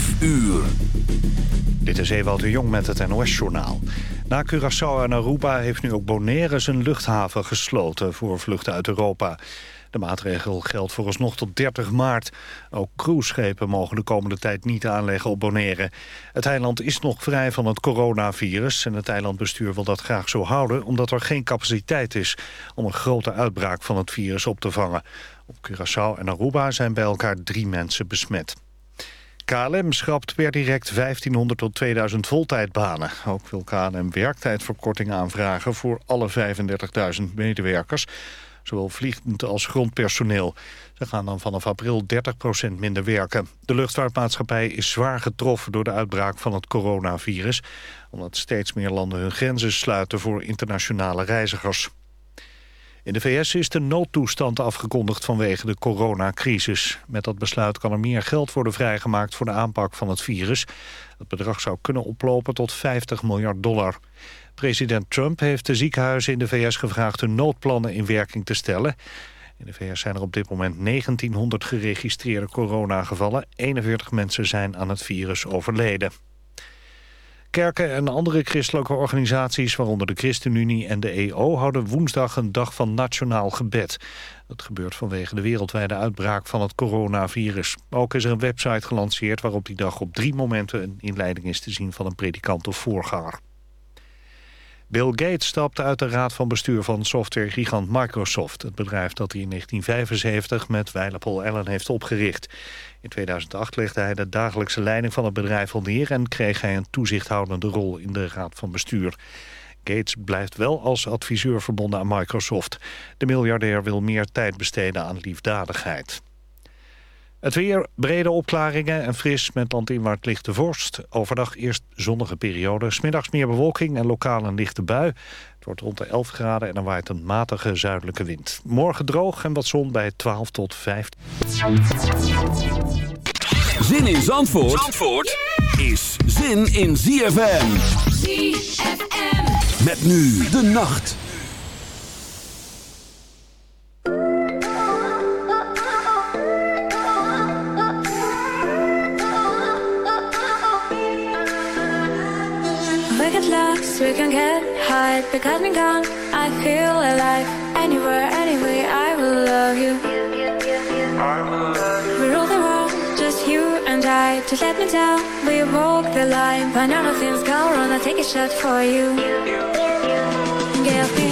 5 uur. Dit is Ewout de Jong met het NOS-journaal. Na Curaçao en Aruba heeft nu ook Bonaire zijn luchthaven gesloten voor vluchten uit Europa. De maatregel geldt vooralsnog tot 30 maart. Ook cruiseschepen mogen de komende tijd niet aanleggen op Bonaire. Het eiland is nog vrij van het coronavirus... en het eilandbestuur wil dat graag zo houden... omdat er geen capaciteit is om een grote uitbraak van het virus op te vangen. Op Curaçao en Aruba zijn bij elkaar drie mensen besmet. KLM schrapt per direct 1500 tot 2000 voltijdbanen. Ook wil KLM werktijdverkorting aanvragen voor alle 35.000 medewerkers zowel vliegend als grondpersoneel. Ze gaan dan vanaf april 30% minder werken. De luchtvaartmaatschappij is zwaar getroffen door de uitbraak van het coronavirus... omdat steeds meer landen hun grenzen sluiten voor internationale reizigers. In de VS is de noodtoestand afgekondigd vanwege de coronacrisis. Met dat besluit kan er meer geld worden vrijgemaakt voor de aanpak van het virus. Het bedrag zou kunnen oplopen tot 50 miljard dollar. President Trump heeft de ziekenhuizen in de VS gevraagd hun noodplannen in werking te stellen. In de VS zijn er op dit moment 1900 geregistreerde coronagevallen. 41 mensen zijn aan het virus overleden. Kerken en andere christelijke organisaties, waaronder de ChristenUnie en de EO... houden woensdag een dag van nationaal gebed. Dat gebeurt vanwege de wereldwijde uitbraak van het coronavirus. Ook is er een website gelanceerd waarop die dag op drie momenten... een inleiding is te zien van een predikant of voorganger. Bill Gates stapte uit de raad van bestuur van softwaregigant Microsoft. Het bedrijf dat hij in 1975 met wijle Paul Allen heeft opgericht. In 2008 legde hij de dagelijkse leiding van het bedrijf al neer... en kreeg hij een toezichthoudende rol in de raad van bestuur. Gates blijft wel als adviseur verbonden aan Microsoft. De miljardair wil meer tijd besteden aan liefdadigheid. Het weer, brede opklaringen en fris met landinwaarts lichte vorst. Overdag eerst zonnige periode, smiddags meer bewolking en lokaal een lichte bui. Het wordt rond de 11 graden en er waait een matige zuidelijke wind. Morgen droog en wat zon bij 12 tot 15. Zin in Zandvoort, Zandvoort is zin in ZFM. ZFM. Met nu de nacht. We can get high Because me gone, I feel alive. Anywhere, anyway, I will love you. We rule the world, just you and I. Just let me down, we walk the line. But none of things go wrong, I'll take a shot for you. Give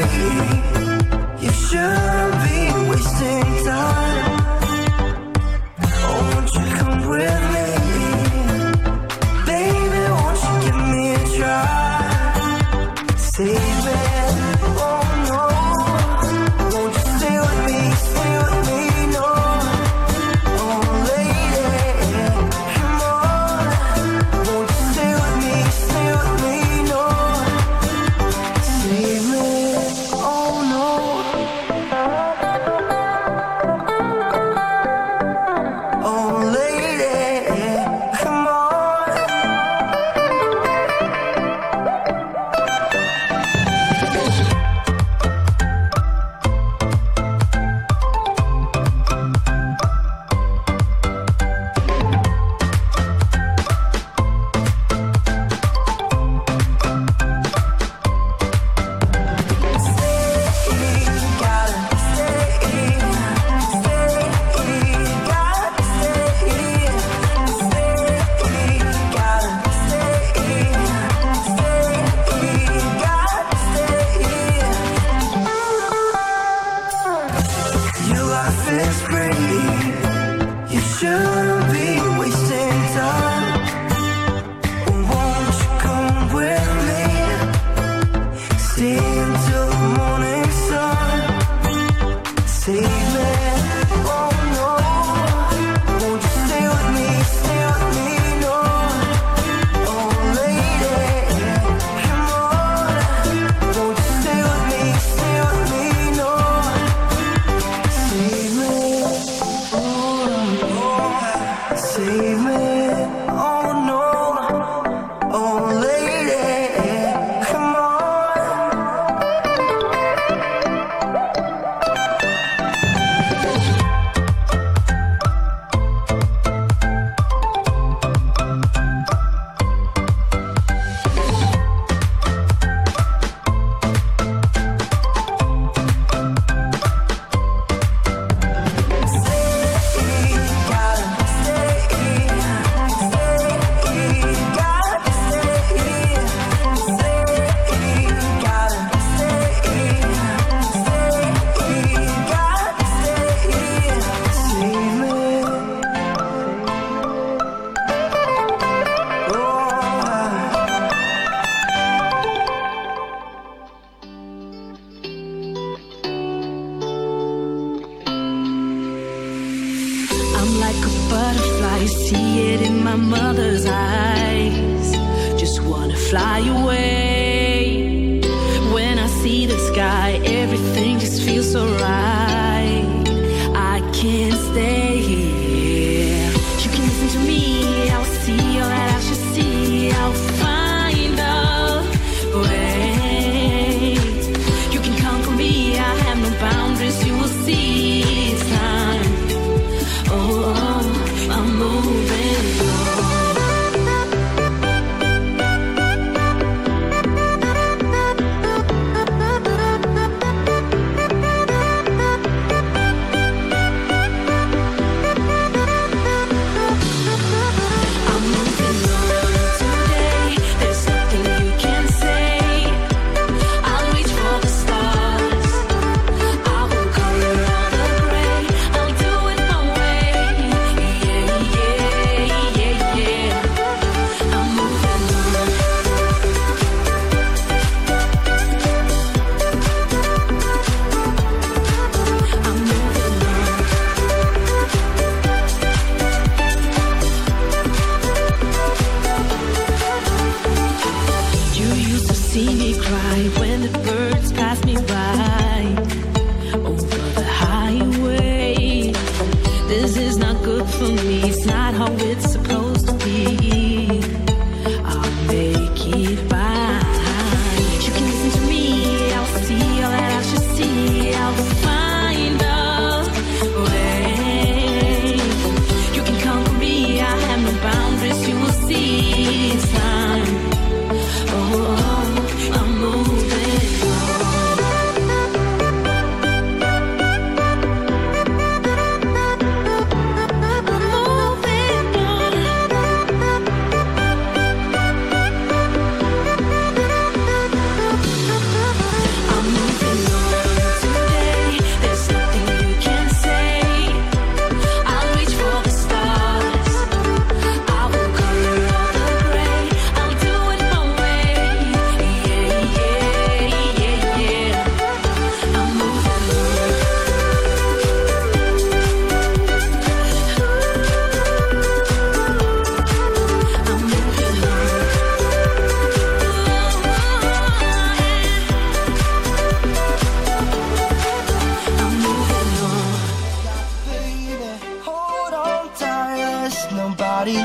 free. You should be.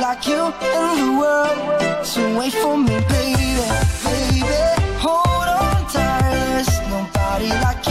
like you in the world. So wait for me, baby, baby. Hold on tight, nobody like you.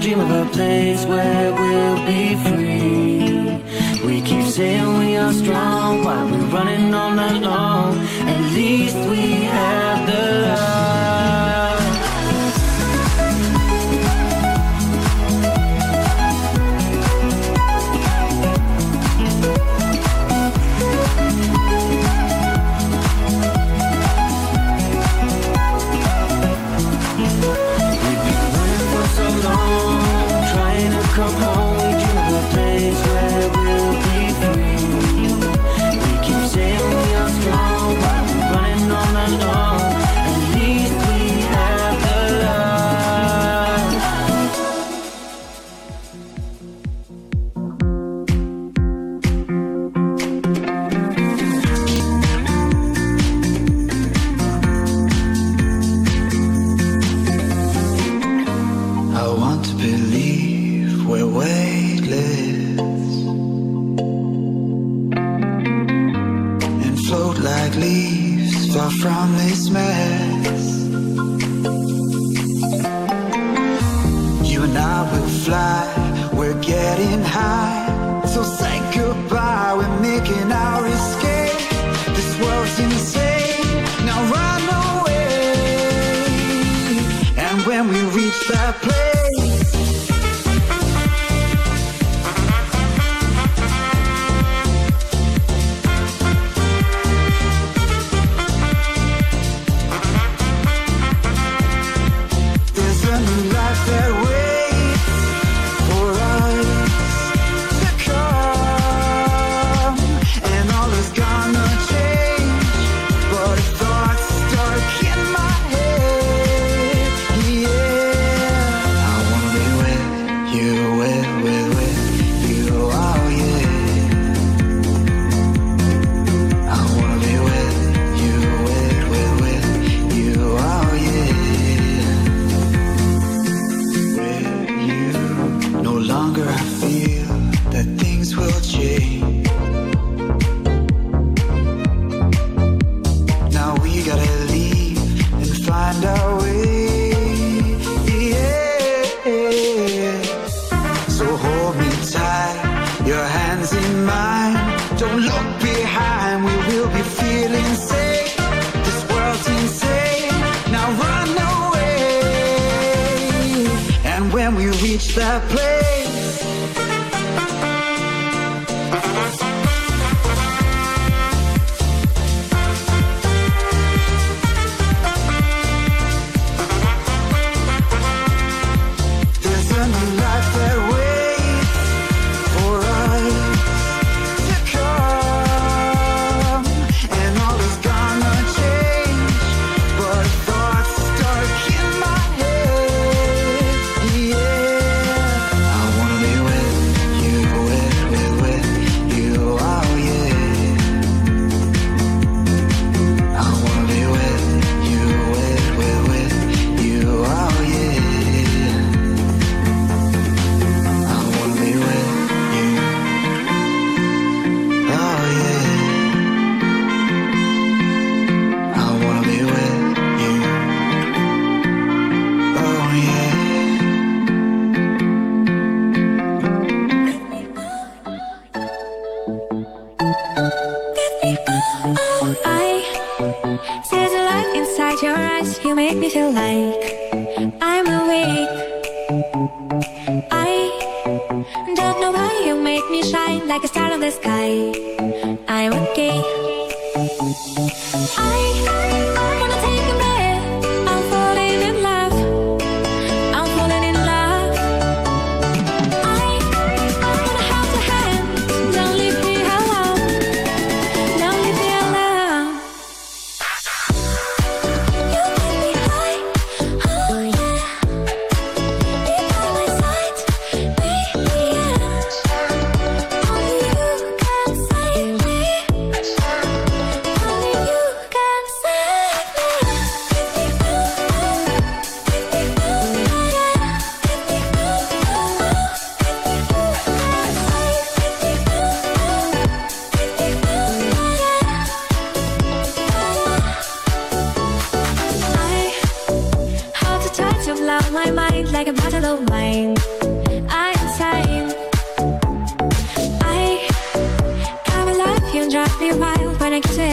dream of a place where we'll be free. getting high.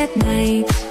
At night.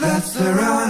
That's the runaway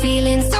feeling so